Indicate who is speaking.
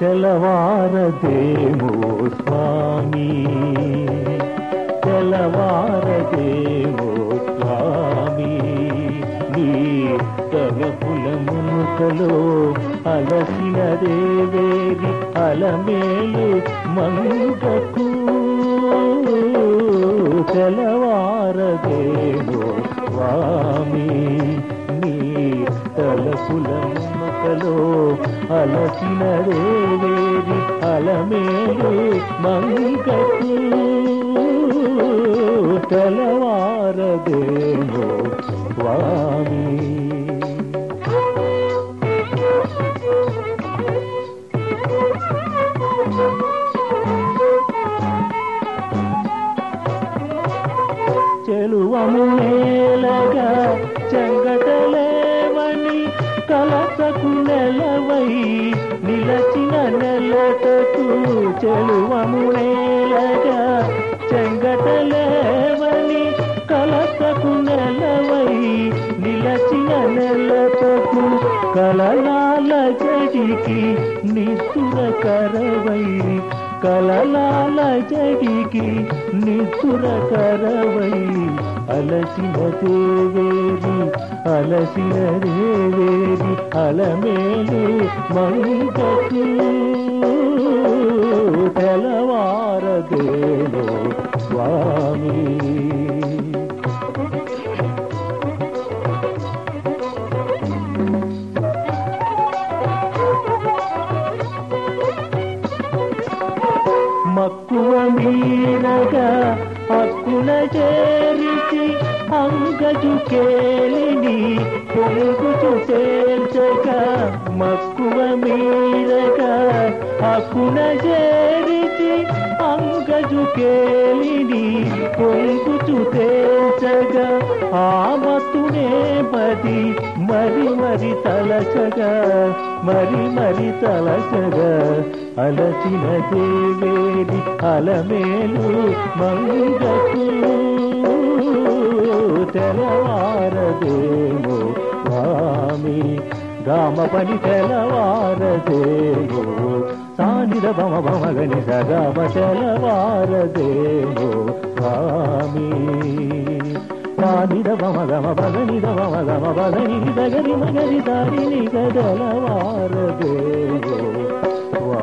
Speaker 1: తెలవారదేమో స్వామి. తెలవారదేమో స్వామి. నీ తలపుల మునుకలో అలసిన దేవేరి అలమేలు మంగకు. తెలవారదేమో స్వామి. అలసుల తలపుల అలసిన దేవేరి అలమేలు మంగకు. తెలవారదేమో స్వామి. చెలువము నేలగా చెంగటలేవని కలసకు నెలవై నిలచిన నెలటకు చెలువము నేలగా. చెంగటలేవని కలసకు నెలవై నిలచిన నెలటకు కలనాల జడికి నిస్తుర కరవై. కలలాల జడికి నిసుర అలసిన దేవేది అలసిన దేవేది అలమేలు మంగకు తెలవారదేలో మీరగా హక్కున చేరిచి అంగజు కేలిని పొంగుచు చేర్చక మక్కువ మీరక హక్కున చేరిచి అంగజు కేలిని పొంగుచు తేల్చక ఆమతునే పది మరి మరి తలచగా మరి మరి తలచగా అలచిన దేవేది అలమేలు మంగకు. తెలవారదేమో స్వామి గామ పని తెలవారదేమో సానిద బమ బమగని సగామ తెలవారదేమో నిద మమ గమ పద నిద మమ గమ పద నిధి దగరి మగరి దారి నిగదల వారదేవో వా